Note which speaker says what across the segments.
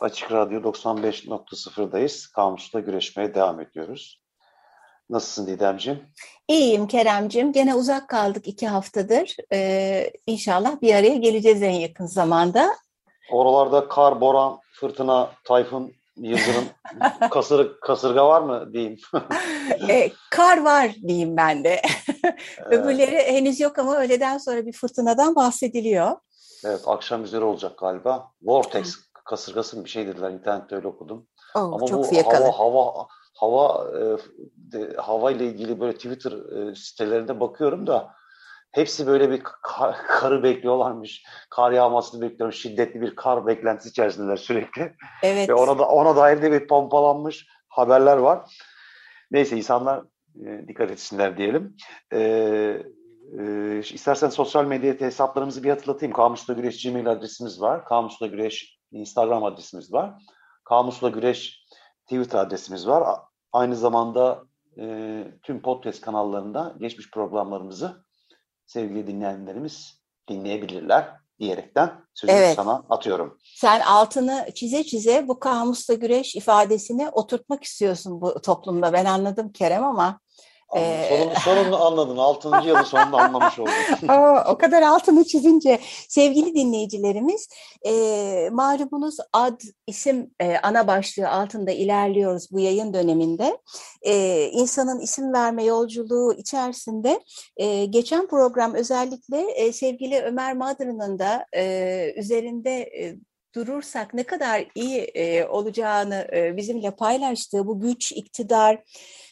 Speaker 1: Açık Radyo 95.0'dayız. Kamusla güreşmeye devam ediyoruz. Nasılsın Didemciğim?
Speaker 2: İyiyim Keremcim. Gene uzak kaldık iki haftadır. Ee, inşallah bir araya geleceğiz en yakın zamanda.
Speaker 1: Oralarda kar, boran, fırtına, tayfun, yıldırım, kasır, kasırga var mı diyeyim?
Speaker 2: ee, kar var diyeyim ben de. Öbürleri henüz yok ama öğleden sonra bir fırtınadan bahsediliyor.
Speaker 1: Evet akşam üzeri olacak galiba. Vortex kasırgası mı bir şey dediler internette öyle okudum.
Speaker 2: Oh, Ama çok bu fiyakalı.
Speaker 1: hava hava hava e, de, hava ile ilgili böyle Twitter e, sitelerinde bakıyorum da hepsi böyle bir kar, karı bekliyorlarmış. Kar yağmasını bekliyorum. Şiddetli bir kar beklentisi içerisindeler sürekli.
Speaker 2: Evet.
Speaker 1: Ve ona da ona dair de bir pompalanmış haberler var. Neyse insanlar e, dikkat etsinler diyelim. Eee e, istersen sosyal medya hesaplarımızı bir hatırlatayım. Kamusla Güreş Gmail adresimiz var. Kamusla Güreş Instagram adresimiz var. Kamusla Güreş Twitter adresimiz var. Aynı zamanda e, tüm podcast kanallarında geçmiş programlarımızı sevgili dinleyenlerimiz dinleyebilirler diyerekten sözü evet. sana atıyorum.
Speaker 2: Sen altını çize çize bu kamusla güreş ifadesini oturtmak istiyorsun bu toplumda. Ben anladım Kerem ama
Speaker 1: ee... Sorunu, sorunu anladın. Altıncı yılın sonunda anlamış oldum.
Speaker 2: o kadar altını çizince sevgili dinleyicilerimiz e, malumunuz ad isim e, ana başlığı altında ilerliyoruz bu yayın döneminde. E, insanın isim verme yolculuğu içerisinde e, geçen program özellikle e, sevgili Ömer Madrı'nın da e, üzerinde e, durursak ne kadar iyi e, olacağını e, bizimle paylaştığı bu güç, iktidar,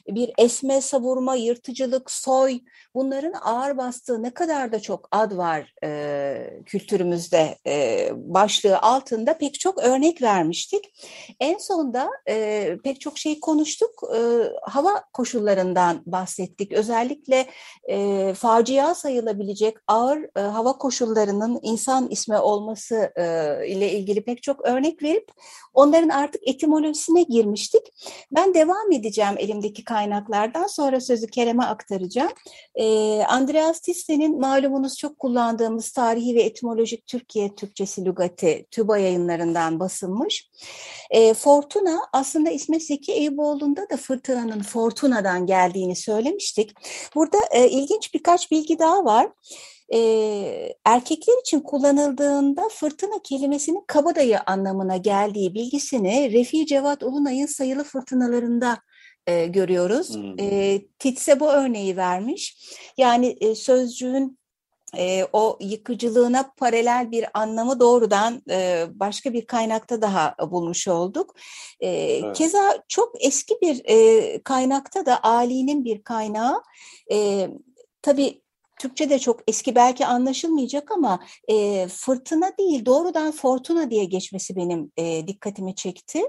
Speaker 2: bir esme savurma, yırtıcılık, soy bunların ağır bastığı ne kadar da çok ad var e, kültürümüzde e, başlığı altında pek çok örnek vermiştik. En sonda e, pek çok şey konuştuk. E, hava koşullarından bahsettik. Özellikle e, facia sayılabilecek ağır e, hava koşullarının insan ismi olması e, ile ilgili pek çok örnek verip onların artık etimolojisine girmiştik. Ben devam edeceğim elimdeki kaynaklardan sonra sözü Kerem'e aktaracağım. E, Andreas Tisse'nin malumunuz çok kullandığımız Tarihi ve Etimolojik Türkiye Türkçesi Lügati TÜBA yayınlarından basılmış. E, Fortuna aslında İsmet Zeki Eyüboğlu'nda da fırtınanın Fortuna'dan geldiğini söylemiştik. Burada e, ilginç birkaç bilgi daha var e, erkekler için kullanıldığında fırtına kelimesinin kabadayı anlamına geldiği bilgisini Refi Cevat Ulunay'ın sayılı fırtınalarında e, görüyoruz. Hmm. E, Titse bu örneği vermiş. Yani e, sözcüğün e, o yıkıcılığına paralel bir anlamı doğrudan e, başka bir kaynakta daha bulmuş olduk. E, evet. Keza çok eski bir e, kaynakta da Ali'nin bir kaynağı. E, tabii Türkçe de çok eski belki anlaşılmayacak ama e, fırtına değil doğrudan fortuna diye geçmesi benim e, dikkatimi çekti.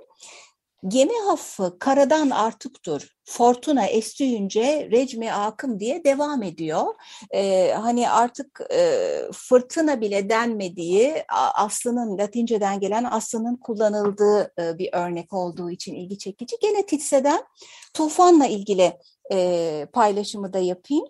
Speaker 2: Gemi hafı karadan artıktır. Fortuna estüyünce recmi akım diye devam ediyor. Ee, hani artık e, fırtına bile denmediği aslının Latinceden gelen aslının kullanıldığı e, bir örnek olduğu için ilgi çekici. Gene Titse'den tufanla ilgili e, paylaşımı da yapayım.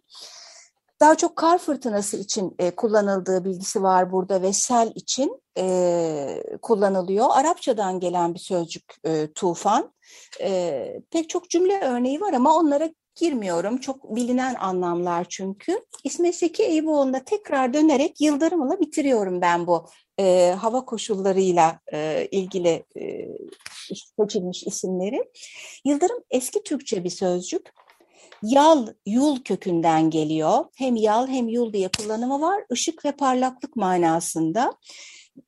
Speaker 2: Daha çok kar fırtınası için e, kullanıldığı bilgisi var burada ve sel için e, kullanılıyor. Arapçadan gelen bir sözcük e, tufan. E, pek çok cümle örneği var ama onlara girmiyorum. Çok bilinen anlamlar çünkü. İsmet Seki Eyüboğlu'na tekrar dönerek Yıldırım'la bitiriyorum ben bu e, hava koşullarıyla e, ilgili e, seçilmiş isimleri. Yıldırım eski Türkçe bir sözcük. Yal, yul kökünden geliyor. Hem yal hem yul diye kullanımı var. Işık ve parlaklık manasında.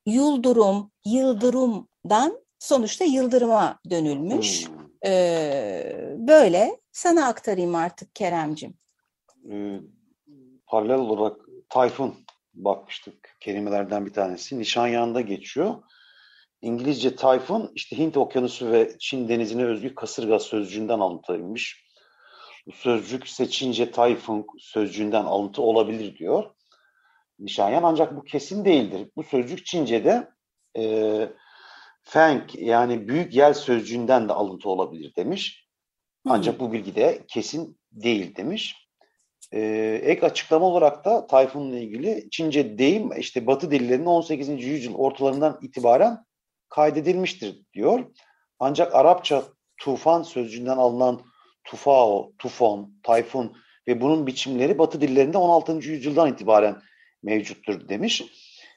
Speaker 2: Yuldurum, yıldırımdan sonuçta yıldırıma dönülmüş. Hmm. Ee, böyle sana aktarayım artık Keremcim.
Speaker 1: Ee, paralel olarak Tayfun bakmıştık kelimelerden bir tanesi. Nişanyağında geçiyor. İngilizce Tayfun işte Hint Okyanusu ve Çin denizine özgü kasırga sözcüğünden alıntıymış. Bu sözcük seçince Tayfun sözcüğünden alıntı olabilir diyor. Nişanyan ancak bu kesin değildir. Bu sözcük Çince'de e, Feng yani büyük yel sözcüğünden de alıntı olabilir demiş. Ancak bu bilgi de kesin değil demiş. Ee, ek açıklama olarak da Tayfun'la ilgili Çince deyim işte Batı dillerinin 18. yüzyıl ortalarından itibaren kaydedilmiştir diyor. Ancak Arapça tufan sözcüğünden alınan tufao, tufon, tayfun ve bunun biçimleri Batı dillerinde 16. yüzyıldan itibaren mevcuttur demiş.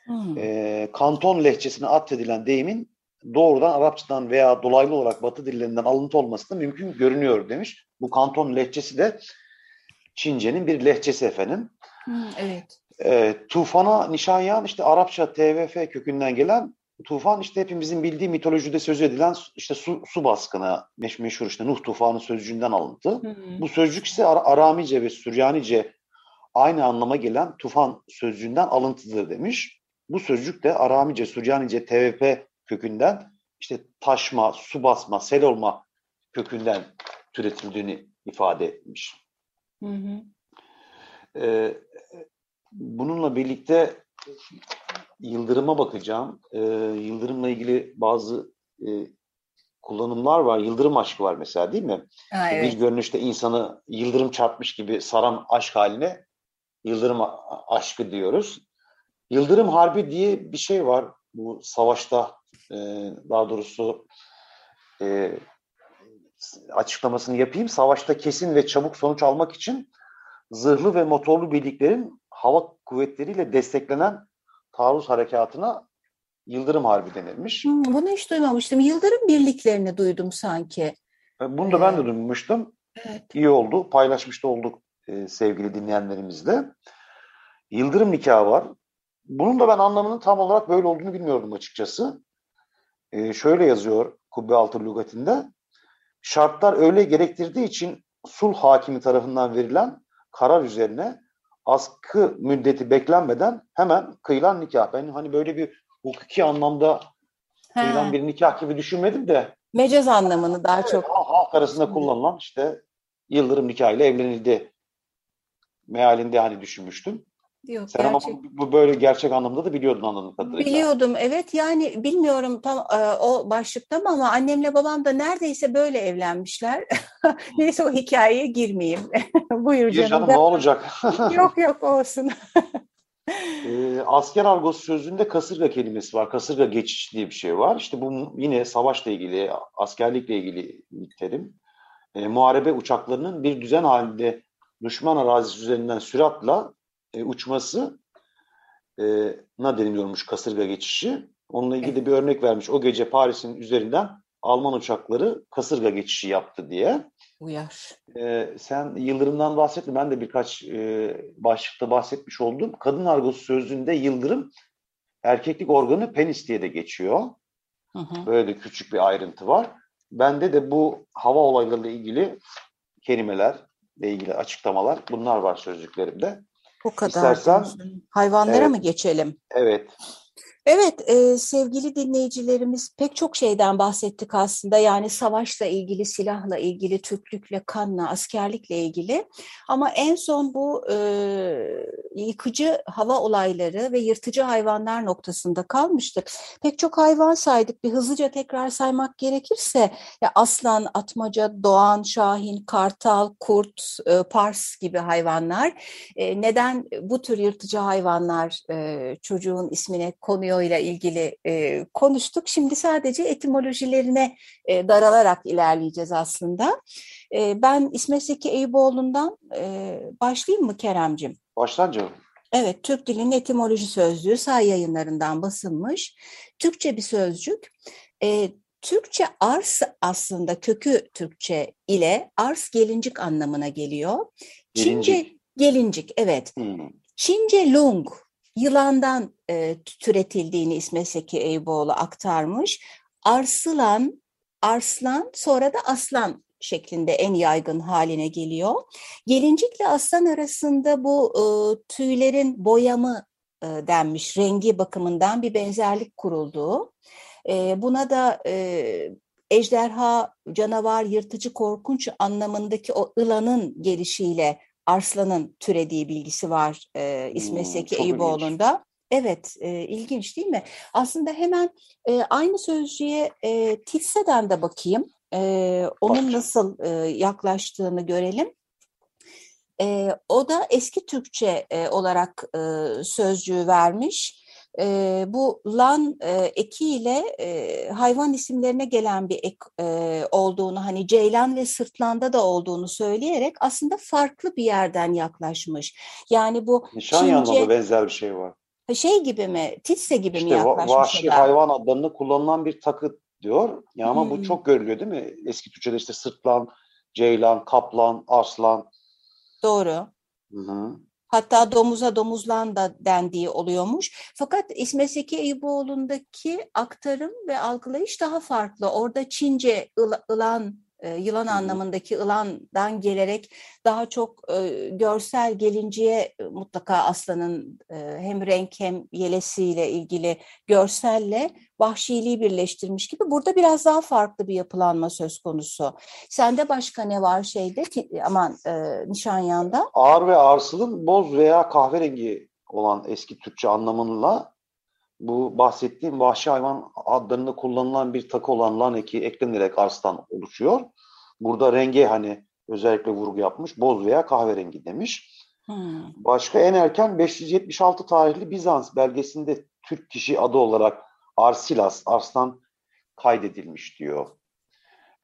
Speaker 1: Hmm. E, kanton lehçesine atfedilen deyimin doğrudan Arapçadan veya dolaylı olarak Batı dillerinden alıntı olması da mümkün görünüyor demiş. Bu kanton lehçesi de Çince'nin bir lehçesi efendim.
Speaker 2: Hmm, evet.
Speaker 1: E, tufana nişanyan işte Arapça TVF kökünden gelen tufan işte hepimizin bildiği mitolojide söz edilen işte su, su baskını meş, meşhur işte Nuh tufanı sözcüğünden alıntı. Hmm. Bu sözcük ise Ar Aramice ve Süryanice aynı anlama gelen tufan sözcüğünden alıntıdır demiş. Bu sözcük de Aramice, Süryanice, TVP kökünden işte taşma, su basma, sel olma kökünden türetildiğini ifade etmiş. Hı hı. Ee, bununla birlikte Yıldırım'a bakacağım. Ee, Yıldırım'la ilgili bazı e, kullanımlar var. Yıldırım aşkı var mesela değil mi? Ha, evet. Bir görünüşte insanı yıldırım çarpmış gibi saran aşk haline yıldırım aşkı diyoruz. Yıldırım Harbi diye bir şey var bu savaşta e, daha doğrusu e, açıklamasını yapayım. Savaşta kesin ve çabuk sonuç almak için zırhlı ve motorlu birliklerin hava kuvvetleriyle desteklenen taarruz harekatına Yıldırım Harbi denilmiş.
Speaker 2: Hmm, bunu hiç duymamıştım. Yıldırım birliklerini duydum sanki.
Speaker 1: E, bunu da ben de ee, duymuştum. Evet. İyi oldu. Paylaşmış da olduk e, sevgili dinleyenlerimizle. Yıldırım nikahı var. Bunun da ben anlamının tam olarak böyle olduğunu bilmiyordum açıkçası. E, şöyle yazıyor Kubbe Altı Lügatinde. Şartlar öyle gerektirdiği için sulh hakimi tarafından verilen karar üzerine askı müddeti beklenmeden hemen kıyılan nikah. Ben hani böyle bir hukuki anlamda kıyılan bir nikah gibi düşünmedim de.
Speaker 2: Mecaz anlamını daha evet, çok.
Speaker 1: Halk arasında kullanılan işte yıldırım nikahıyla evlenildi mealinde hani düşünmüştüm. Yok, Sen gerçek... ama bu, böyle gerçek anlamda da biliyordun anladığım kadarıyla.
Speaker 2: Biliyordum evet yani bilmiyorum tam e, o başlıkta mı ama annemle babam da neredeyse böyle evlenmişler. Neyse o hikayeye girmeyeyim. Buyur
Speaker 1: Gir canım. ne olacak?
Speaker 2: yok yok olsun.
Speaker 1: e, asker argosu sözünde kasırga kelimesi var. Kasırga geçiş diye bir şey var. İşte bu yine savaşla ilgili, askerlikle ilgili bir terim. E, muharebe uçaklarının bir düzen halinde düşman arazisi üzerinden süratla e, uçması e, na deniliyormuş kasırga geçişi. Onunla ilgili evet. bir örnek vermiş. O gece Paris'in üzerinden Alman uçakları kasırga geçişi yaptı diye.
Speaker 2: Uyar.
Speaker 1: Ee, sen Yıldırım'dan bahsettin. Ben de birkaç e, başlıkta bahsetmiş oldum. Kadın argosu sözlüğünde Yıldırım erkeklik organı penis diye de geçiyor. Hı hı. Böyle küçük bir ayrıntı var. Bende de bu hava olaylarıyla ilgili kelimeler ile ilgili açıklamalar bunlar var sözlüklerimde.
Speaker 2: Bu kadar. İstersen, Hayvanlara evet, mı geçelim?
Speaker 1: Evet.
Speaker 2: Evet e, sevgili dinleyicilerimiz pek çok şeyden bahsettik aslında yani savaşla ilgili, silahla ilgili, Türklükle, kanla, askerlikle ilgili ama en son bu e, yıkıcı hava olayları ve yırtıcı hayvanlar noktasında kalmıştık. Pek çok hayvan saydık bir hızlıca tekrar saymak gerekirse ya aslan, atmaca, doğan, şahin, kartal, kurt, e, pars gibi hayvanlar. E, neden bu tür yırtıcı hayvanlar e, çocuğun ismine konuyor ile ilgili e, konuştuk. Şimdi sadece etimolojilerine e, daralarak ilerleyeceğiz aslında. E, ben İsmet Zeki Eyüboğlu'ndan e, başlayayım mı Keremcim?
Speaker 1: Başlan canım.
Speaker 2: Evet, Türk Dilinin Etimoloji Sözlüğü say yayınlarından basılmış. Türkçe bir sözcük. E, Türkçe ars aslında kökü Türkçe ile ars gelincik anlamına geliyor. Çince
Speaker 1: Gelincik.
Speaker 2: gelincik, evet.
Speaker 1: Hmm.
Speaker 2: Çince lung, yılandan e, türetildiğini İsmet Seki Eyüboğlu aktarmış. Arslan, arslan sonra da aslan şeklinde en yaygın haline geliyor. Gelincikle aslan arasında bu e, tüylerin boyamı e, denmiş, rengi bakımından bir benzerlik kurulduğu. E, buna da e, ejderha, canavar, yırtıcı, korkunç anlamındaki o ılanın gelişiyle arslanın türediği bilgisi var e, İsmet
Speaker 1: Hmm,
Speaker 2: Seki
Speaker 1: çok
Speaker 2: Eyüboğlu'nda. Evet, e, ilginç değil mi? Aslında hemen e, aynı sözcüğe e, Tilse'den de bakayım. E, onun
Speaker 1: Bak.
Speaker 2: nasıl e, yaklaştığını görelim. E, o da eski Türkçe e, olarak e, sözcüğü vermiş. E, bu lan e, ekiyle e, hayvan isimlerine gelen bir ek e, olduğunu, hani ceylan ve sırtlanda da olduğunu söyleyerek aslında farklı bir yerden yaklaşmış. Yani bu
Speaker 1: Nişanyan'da
Speaker 2: Çince-
Speaker 1: benzer bir şey var.
Speaker 2: şey gibi mi, Titse gibi mi
Speaker 1: İşte va-
Speaker 2: yaklaşmış
Speaker 1: vahşi
Speaker 2: da?
Speaker 1: hayvan adlarında kullanılan bir takı diyor. Ya ama
Speaker 2: Hmm.
Speaker 1: bu çok görülüyor değil mi? Eski Türkçe'de işte sırtlan, ceylan, kaplan, arslan.
Speaker 2: Doğru.
Speaker 1: Hı hı.
Speaker 2: Hatta domuza domuzlan da dendiği oluyormuş. Fakat İsmet Zeki Eyüboğlu'ndaki aktarım ve algılayış daha farklı. Orada Çince ıl- ılan, e, yılan anlamındaki ılandan gelerek daha çok e, görsel gelinciye e, mutlaka aslanın e, hem renk hem yelesiyle ilgili görselle vahşiliği birleştirmiş gibi. Burada biraz daha farklı bir yapılanma söz konusu. Sende başka ne var şeyde? Aman e, Nişanyan'da.
Speaker 1: Ağır ve arsılın boz veya kahverengi olan eski Türkçe anlamıyla bu bahsettiğim vahşi hayvan adlarında kullanılan bir takı olan lan eki eklenerek arslan oluşuyor. Burada renge hani özellikle vurgu yapmış. Boz veya kahverengi demiş.
Speaker 2: Hmm.
Speaker 1: Başka en erken 576 tarihli Bizans belgesinde Türk kişi adı olarak Arsilas, Arslan kaydedilmiş diyor.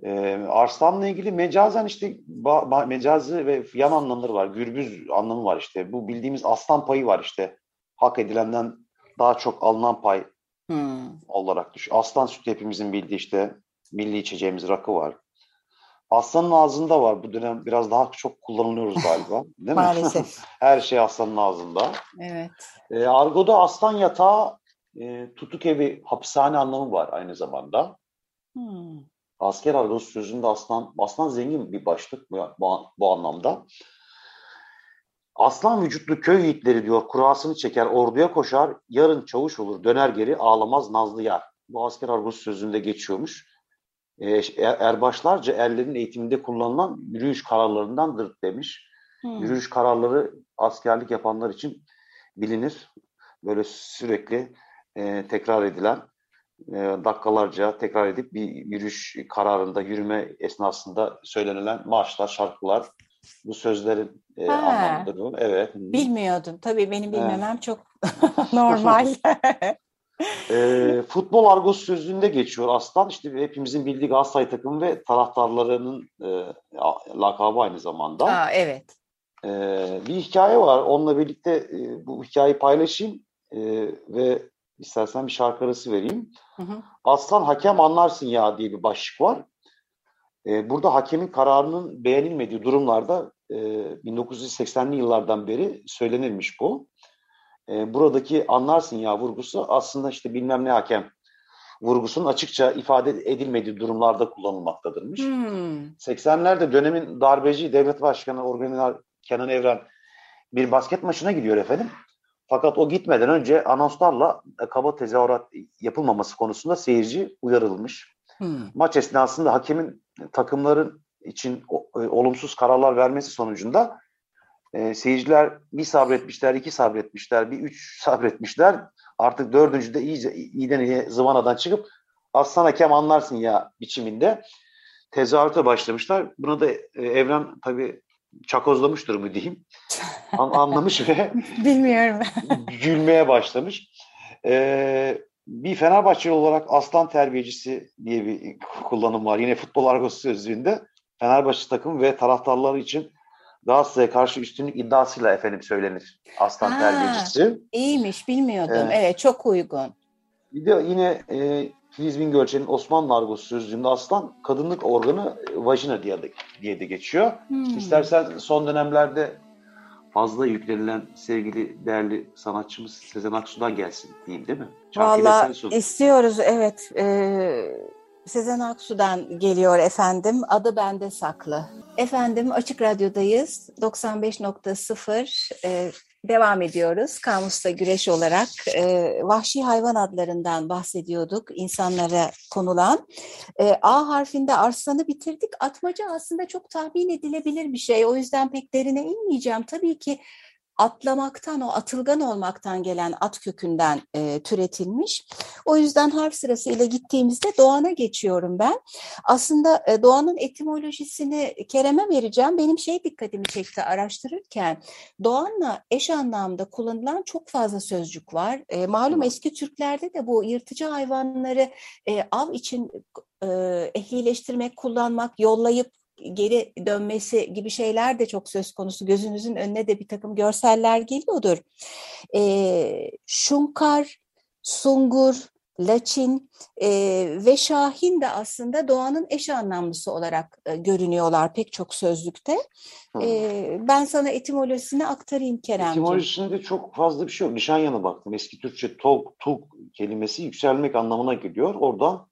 Speaker 1: Ee, Arslan'la ilgili mecazen işte ba- ba- mecazi ve yan anlamları var. Gürbüz anlamı var işte. Bu bildiğimiz aslan payı var işte. Hak edilenden daha çok alınan pay
Speaker 2: Hmm.
Speaker 1: olarak düş. Aslan sütü hepimizin bildiği işte milli içeceğimiz rakı var. Aslanın ağzında var. Bu dönem biraz daha çok kullanılıyoruz galiba. Değil mi?
Speaker 2: Maalesef.
Speaker 1: Her şey aslanın ağzında.
Speaker 2: Evet.
Speaker 1: E, argo'da aslan yatağı, e, tutuk evi, hapishane anlamı var aynı zamanda.
Speaker 2: Hmm.
Speaker 1: Asker argosu sözünde aslan, aslan zengin bir başlık bu, bu, bu anlamda. Aslan vücutlu köy yiğitleri diyor, kurasını çeker, orduya koşar, yarın çavuş olur, döner geri, ağlamaz nazlı yar. Bu asker argosu sözünde geçiyormuş. E, er- erbaşlarca erlerin eğitiminde kullanılan yürüyüş kararlarındandır demiş.
Speaker 2: Hmm.
Speaker 1: Yürüyüş kararları askerlik yapanlar için bilinir. Böyle sürekli e, tekrar edilen, e, dakikalarca tekrar edip bir yürüyüş kararında, yürüme esnasında söylenilen marşlar, şarkılar. Bu sözlerin e, anlamıdır bu. Evet.
Speaker 2: Bilmiyordum. Tabii benim
Speaker 1: Evet.
Speaker 2: bilmemem çok normal.
Speaker 1: E, futbol argosu sözlüğünde geçiyor aslan. İşte hepimizin bildiği Galatasaray takımı ve taraftarlarının e, lakabı aynı zamanda.
Speaker 2: Aa, evet.
Speaker 1: Ee, bir hikaye var. Onunla birlikte e, bu hikayeyi paylaşayım e, ve istersen bir şarkı arası vereyim.
Speaker 2: Hı hı.
Speaker 1: Aslan hakem anlarsın ya diye bir başlık var. E, burada hakemin kararının beğenilmediği durumlarda e, 1980'li yıllardan beri söylenilmiş bu. E, buradaki anlarsın ya vurgusu aslında işte bilmem ne hakem vurgusunun açıkça ifade edilmediği durumlarda kullanılmaktadırmış.
Speaker 2: Hmm.
Speaker 1: 80'lerde dönemin darbeci devlet başkanı Orgeneral Kenan Evren bir basket maçına gidiyor efendim. Fakat o gitmeden önce anonslarla e, kaba tezahürat yapılmaması konusunda seyirci uyarılmış.
Speaker 2: Hmm.
Speaker 1: Maç esnasında hakemin takımların için e, olumsuz kararlar vermesi sonucunda e, seyirciler bir sabretmişler, iki sabretmişler, bir üç sabretmişler. Artık dördüncüde iyice iyiden iyiye zıvanadan çıkıp aslan hakem anlarsın ya biçiminde tezahürate başlamışlar. Buna da e, Evren tabii çakozlamış durumu diyeyim. An- anlamış ve
Speaker 2: Bilmiyorum.
Speaker 1: gülmeye başlamış. Ee, bir Fenerbahçeli olarak aslan terbiyecisi diye bir kullanım var. Yine futbol argosu sözlüğünde Fenerbahçe takım ve taraftarları için Galatasaray'a karşı üstünlük iddiasıyla efendim söylenir. Aslan
Speaker 2: Ha.
Speaker 1: terbiyecisi.
Speaker 2: İyiymiş bilmiyordum.
Speaker 1: Evet.
Speaker 2: Evet, çok uygun.
Speaker 1: Bir de yine e, Filiz Bingölçen'in Osmanlı argosu sözlüğünde aslan kadınlık organı e, vajina diye de, diye de geçiyor.
Speaker 2: Hmm.
Speaker 1: İstersen son dönemlerde fazla yüklenilen sevgili değerli sanatçımız Sezen Aksu'dan gelsin diyeyim değil mi?
Speaker 2: Vallahi
Speaker 1: sun.
Speaker 2: istiyoruz evet. Ee, Sezen Aksu'dan geliyor efendim. Adı bende saklı. Efendim Açık Radyo'dayız. 95.0 ee, devam ediyoruz. Kamusta güreş olarak ee, vahşi hayvan adlarından bahsediyorduk. insanlara konulan. Ee, A harfinde arslanı bitirdik. Atmaca aslında çok tahmin edilebilir bir şey. O yüzden pek derine inmeyeceğim. Tabii ki atlamaktan, o atılgan olmaktan gelen at kökünden e, türetilmiş. O yüzden harf sırasıyla gittiğimizde Doğan'a geçiyorum ben. Aslında e, Doğan'ın etimolojisini Kerem'e vereceğim. Benim şey dikkatimi çekti araştırırken. Doğan'la eş anlamda kullanılan çok fazla sözcük var. E, malum eski Türklerde de bu yırtıcı hayvanları e, av için e, ehlileştirmek, kullanmak, yollayıp geri dönmesi gibi şeyler de çok söz konusu. Gözünüzün önüne de bir takım görseller geliyordur. E, şunkar, sungur, laçin e, ve şahin de aslında doğanın eş anlamlısı olarak e, görünüyorlar pek çok sözlükte.
Speaker 1: Hı.
Speaker 2: E, ben sana etimolojisini aktarayım Keremciğim.
Speaker 1: Etimolojisinde çok fazla bir şey yok. Nişanyana baktım. Eski Türkçe tog, tug kelimesi yükselmek anlamına geliyor. Oradan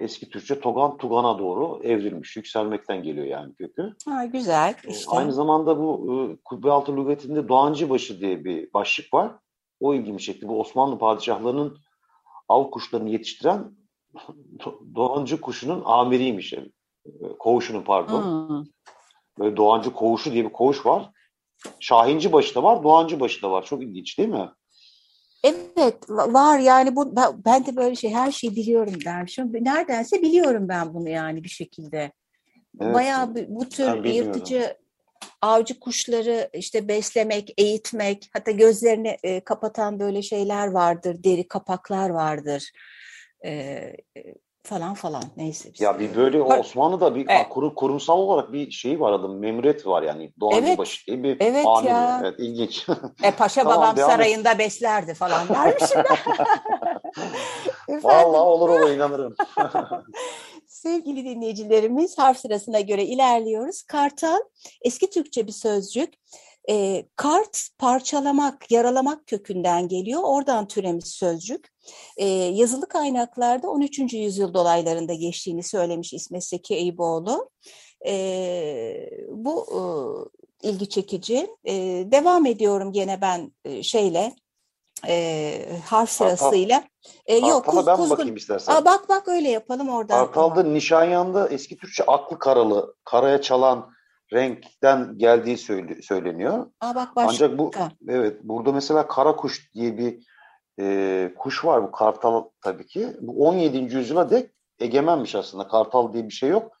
Speaker 1: eski Türkçe togan, tugana doğru evrilmiş. Yükselmekten geliyor yani kökü.
Speaker 2: Ha, güzel işte.
Speaker 1: Aynı zamanda bu e, Kubbealtı lügatinde Doğancıbaşı diye bir başlık var. O ilgimi çekti. Bu Osmanlı padişahlarının av kuşlarını yetiştiren Do- Doğancı kuşunun amiriymiş. Yani. E, Koğuşunun pardon.
Speaker 2: Hmm.
Speaker 1: Böyle Doğancı koğuşu diye bir koğuş var. Şahinci başı da var, Doğancı başı da var. Çok ilginç değil mi?
Speaker 2: Evet va- var yani bu ben, de böyle şey her şeyi biliyorum dermişim. Neredense biliyorum ben bunu yani bir şekilde.
Speaker 1: Evet.
Speaker 2: Bayağı bu, tür yırtıcı avcı kuşları işte beslemek, eğitmek, hatta gözlerini e, kapatan böyle şeyler vardır, deri kapaklar vardır. E, e, falan falan neyse. biz-
Speaker 1: Ya bir böyle
Speaker 2: Var-
Speaker 1: Osmanlı'da bir
Speaker 2: Evet.
Speaker 1: kurum, kurumsal olarak bir şey var adım memuriyet var yani Doğancı
Speaker 2: Evet.
Speaker 1: diye bir
Speaker 2: Evet
Speaker 1: amir
Speaker 2: ya.
Speaker 1: Evet ilginç.
Speaker 2: E, Paşa
Speaker 1: Tamam,
Speaker 2: babam
Speaker 1: devam et.
Speaker 2: sarayında beslerdi falan dermişim?
Speaker 1: Vallahi olur olur inanırım.
Speaker 2: Sevgili dinleyicilerimiz harf sırasına göre ilerliyoruz. Kartal eski Türkçe bir sözcük. E, kart parçalamak, yaralamak kökünden geliyor. Oradan türemiş sözcük. E, yazılı kaynaklarda 13. yüzyıl dolaylarında geçtiğini söylemiş İsmet Seki Eyüboğlu. E, bu e, ilgi çekici. E, devam ediyorum gene ben e, şeyle e, harf sırasıyla. E, yok kuz,
Speaker 1: ben
Speaker 2: kuzgun.
Speaker 1: bakayım istersen.
Speaker 2: Aa, bak bak öyle yapalım oradan.
Speaker 1: Kartal'da Nişanyan'da eski Türkçe aklı karalı, karaya çalan renkten geldiği söyle- söyleniyor.
Speaker 2: Aa, bak başka.
Speaker 1: Ancak bu evet burada mesela kara kuş diye bir e, kuş var bu kartal tabii ki. Bu 17. yüzyıla dek egemenmiş aslında. Kartal diye bir şey yok.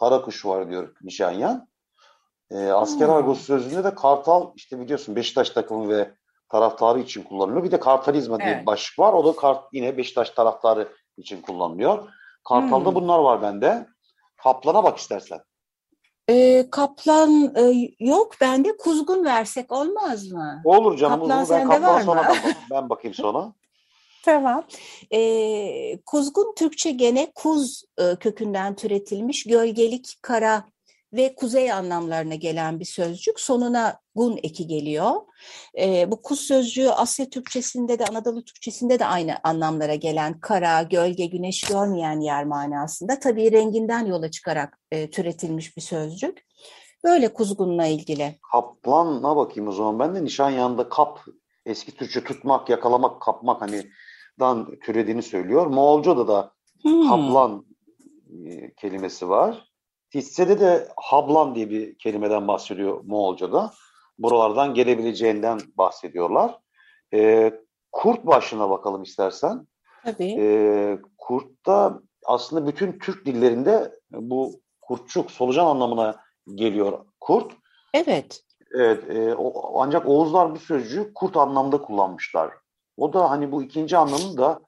Speaker 1: Kara kuş var diyor Nişanyan. E, asker
Speaker 2: Hmm.
Speaker 1: argosu sözlüğünde de kartal işte biliyorsun Beşiktaş takımı ve taraftarı için kullanılıyor. Bir de kartalizma diye
Speaker 2: Evet.
Speaker 1: bir başlık var. O da kart, yine Beşiktaş taraftarı için kullanılıyor. Kartal'da
Speaker 2: Hmm.
Speaker 1: bunlar var bende. Kaplan'a bak istersen.
Speaker 2: Ee, kaplan e, yok bende kuzgun versek olmaz mı?
Speaker 1: Olur canım.
Speaker 2: Kaplan
Speaker 1: uzun. Ben kaplan
Speaker 2: var mı?
Speaker 1: sonra ben, ben bakayım sonra.
Speaker 2: Tamam. Ee, kuzgun Türkçe gene kuz e, kökünden türetilmiş gölgelik, kara ve kuzey anlamlarına gelen bir sözcük. Sonuna gun eki geliyor. Ee, bu kuz sözcüğü Asya Türkçesinde de Anadolu Türkçesinde de aynı anlamlara gelen kara, gölge, güneş görmeyen yer manasında. Tabii renginden yola çıkarak e, türetilmiş bir sözcük. Böyle kuzgunla ilgili.
Speaker 1: Kaplan'a bakayım o zaman. Ben de Nişanyan'da kap, eski Türkçe tutmak, yakalamak, kapmak hani dan türediğini söylüyor. Moğolca'da da
Speaker 2: Hmm.
Speaker 1: hablan e, kelimesi var. Tisse'de de hablan diye bir kelimeden bahsediyor Moğolca'da. Buralardan gelebileceğinden bahsediyorlar. E, kurt başına bakalım istersen.
Speaker 2: Tabii.
Speaker 1: E, kurtta aslında bütün Türk dillerinde bu kurtçuk, solucan anlamına geliyor kurt.
Speaker 2: Evet.
Speaker 1: Evet, e, o, ancak Oğuzlar bu sözcüğü kurt anlamda kullanmışlar. O da hani bu ikinci anlamı da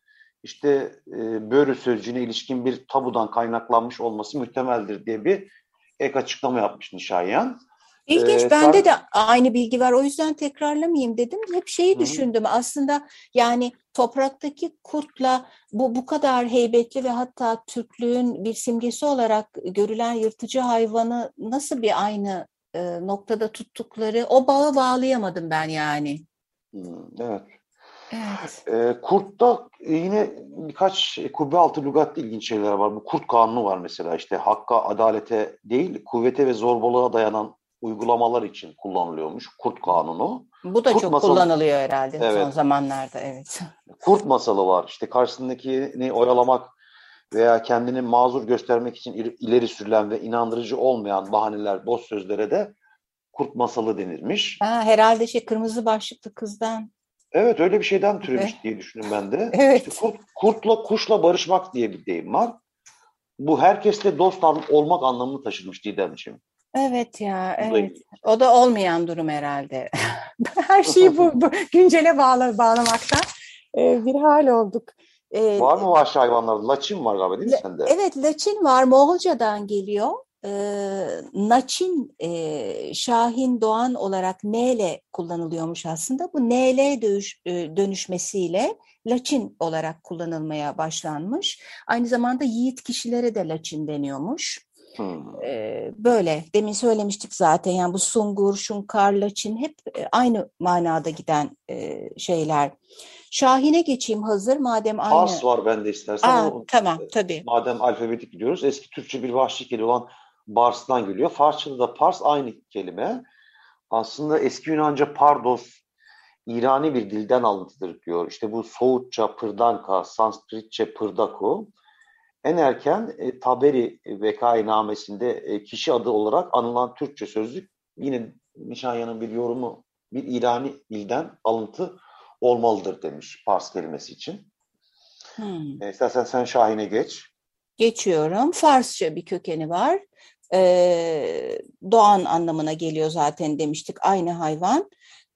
Speaker 1: işte e, börü sözcüğüne ilişkin bir tabudan kaynaklanmış olması muhtemeldir diye bir ek açıklama yapmış Nişanyan.
Speaker 2: İlginç. Ee, Bende de aynı bilgi var. O yüzden tekrarlamayayım dedim. Hep şeyi Hı-hı. düşündüm. Aslında yani topraktaki kurtla bu bu kadar heybetli ve hatta Türklüğün bir simgesi olarak görülen yırtıcı hayvanı nasıl bir aynı e, noktada tuttukları o bağı bağlayamadım ben yani.
Speaker 1: evet. Evet. E, kurt'ta yine birkaç kubbe altı lügatta ilginç şeyler var. Bu kurt kanunu var mesela işte hakka, adalete değil kuvvete ve zorbalığa dayanan uygulamalar için kullanılıyormuş kurt kanunu.
Speaker 2: Bu da kurt çok masalı, kullanılıyor herhalde evet. son zamanlarda evet.
Speaker 1: Kurt masalı var işte karşısındakini oyalamak veya kendini mazur göstermek için ileri sürülen ve inandırıcı olmayan bahaneler, boş sözlere de kurt masalı denirmiş.
Speaker 2: Ha, herhalde şey kırmızı başlıklı kızdan.
Speaker 1: Evet öyle bir şeyden türemiş diye düşündüm ben de. Evet. İşte kurt, kurtla kuşla barışmak diye bir deyim var. Bu herkesle dost olmak anlamını taşımış Didemciğim.
Speaker 2: Evet ya, evet. O da olmayan durum herhalde. Her şeyi bu, bu güncele bağla, bağlamakta e, bir hal olduk.
Speaker 1: E, var mı vahşi hayvanlarda? Laçin var galiba değil mi sende?
Speaker 2: Evet, laçin var. Moğolcadan geliyor. E, Naçin, e, Şahin Doğan olarak N'le kullanılıyormuş aslında. Bu NL dönüş, e, dönüşmesiyle Laçin olarak kullanılmaya başlanmış. Aynı zamanda yiğit kişilere de Laçin deniyormuş. Hmm. böyle demin söylemiştik zaten yani bu sungur, şunkar, laçin hep aynı manada giden şeyler. Şahin'e geçeyim hazır madem aynı.
Speaker 1: Fars var bende istersen. Aa,
Speaker 2: o, tamam tabii.
Speaker 1: Madem alfabetik gidiyoruz eski Türkçe bir vahşi kelime olan Bars'tan geliyor. Farsçada da Pars aynı kelime. Aslında eski Yunanca pardos İrani bir dilden alıntıdır diyor. İşte bu Soğutça pırdanka, Sanskritçe pırdako en erken e, Taberi vekainamesinde e, kişi adı olarak anılan Türkçe sözlük yine Nişanyan'ın bir yorumu bir İrani dilden alıntı olmalıdır demiş Pars kelimesi için. Hmm. E, istersen sen Şahin'e geç.
Speaker 2: Geçiyorum. Farsça bir kökeni var. Ee, doğan anlamına geliyor zaten demiştik. Aynı hayvan.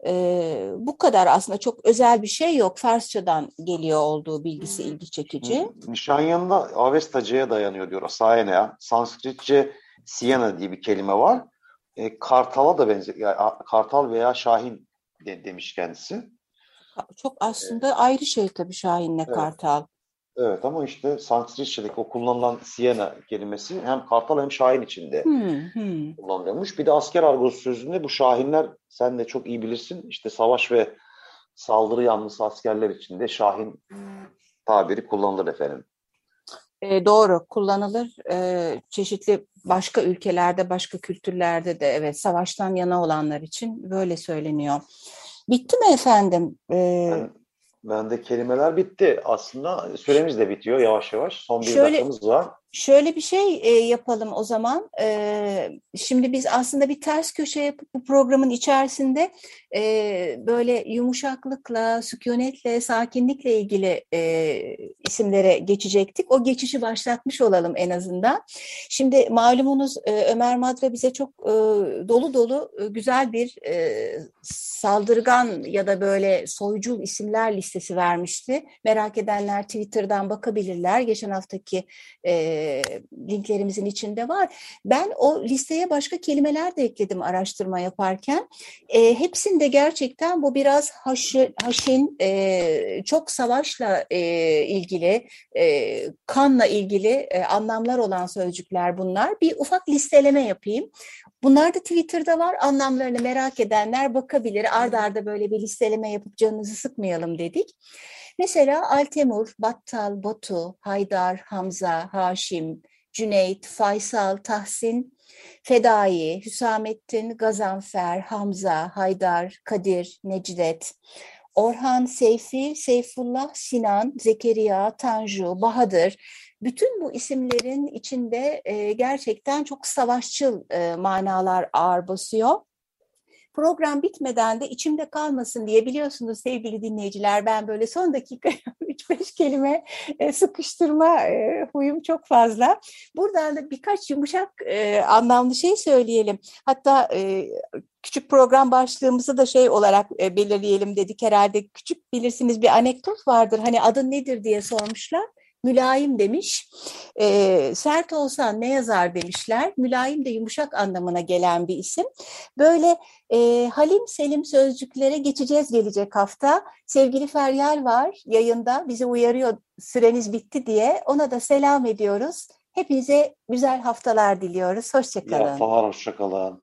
Speaker 2: E, bu kadar aslında çok özel bir şey yok. Farsçadan geliyor olduğu bilgisi ilgi çekici.
Speaker 1: Nişanyan'da Avestaca'ya dayanıyor diyor. Sayenea. Sanskritçe Siena diye bir kelime var. E, kartala da benziyor. Yani, kartal veya şahin de, demiş kendisi.
Speaker 2: Çok aslında ee, ayrı şey tabii şahinle evet. kartal.
Speaker 1: Evet ama işte Sanskritçedeki o kullanılan Siena kelimesi hem Kartal hem Şahin içinde hmm, hmm. kullanılıyormuş. Bir de asker argosu sözünde bu Şahinler sen de çok iyi bilirsin işte savaş ve saldırı yanlısı askerler içinde Şahin tabiri kullanılır efendim.
Speaker 2: E, doğru kullanılır. E, çeşitli başka ülkelerde, başka kültürlerde de evet savaştan yana olanlar için böyle söyleniyor. Bitti mi efendim? Ee,
Speaker 1: Bende kelimeler bitti. Aslında süremiz de bitiyor yavaş yavaş. Son bir Şöyle, dakikamız var.
Speaker 2: Şöyle bir şey e, yapalım o zaman. E, şimdi biz aslında bir ters köşe yapıp bu programın içerisinde e, böyle yumuşaklıkla, sükunetle, sakinlikle ilgili e, isimlere geçecektik. O geçişi başlatmış olalım en azından. Şimdi malumunuz e, Ömer Madra bize çok e, dolu dolu e, güzel bir e, saldırgan ya da böyle soycul isimler listesi vermişti. Merak edenler Twitter'dan bakabilirler. Geçen haftaki e, linklerimizin içinde var. Ben o listeye başka kelimeler de ekledim araştırma yaparken. E, hepsinde gerçekten bu biraz haşı, haşin, e, çok savaşla e, ilgili, e, kanla ilgili e, anlamlar olan sözcükler bunlar. Bir ufak listeleme yapayım. Bunlar da Twitter'da var. Anlamlarını merak edenler bakabilir. Arda arda böyle bir listeleme yapıp canınızı sıkmayalım dedik. Mesela Altemur, Battal, Batu, Haydar, Hamza, Haşim, Cüneyt, Faysal, Tahsin, Fedai, Hüsamettin, Gazanfer, Hamza, Haydar, Kadir, Necdet, Orhan, Seyfi, Seyfullah, Sinan, Zekeriya, Tanju, Bahadır, bütün bu isimlerin içinde gerçekten çok savaşçıl manalar ağır basıyor. Program bitmeden de içimde kalmasın diye biliyorsunuz sevgili dinleyiciler ben böyle son dakika 3-5 kelime e, sıkıştırma e, huyum çok fazla. Buradan da birkaç yumuşak e, anlamlı şey söyleyelim. Hatta küçük program başlığımızı da şey olarak belirleyelim dedik herhalde. Küçük bilirsiniz bir anekdot vardır. Hani adın nedir diye sormuşlar. Mülayim demiş. E, sert olsan ne yazar demişler. Mülayim de yumuşak anlamına gelen bir isim. Böyle e, Halim Selim sözcüklere geçeceğiz gelecek hafta. Sevgili Feryal var yayında bizi uyarıyor süreniz bitti diye. Ona da selam ediyoruz. Hepinize güzel haftalar diliyoruz. Hoşçakalın. İyi
Speaker 1: haftalar, hoşçakalın.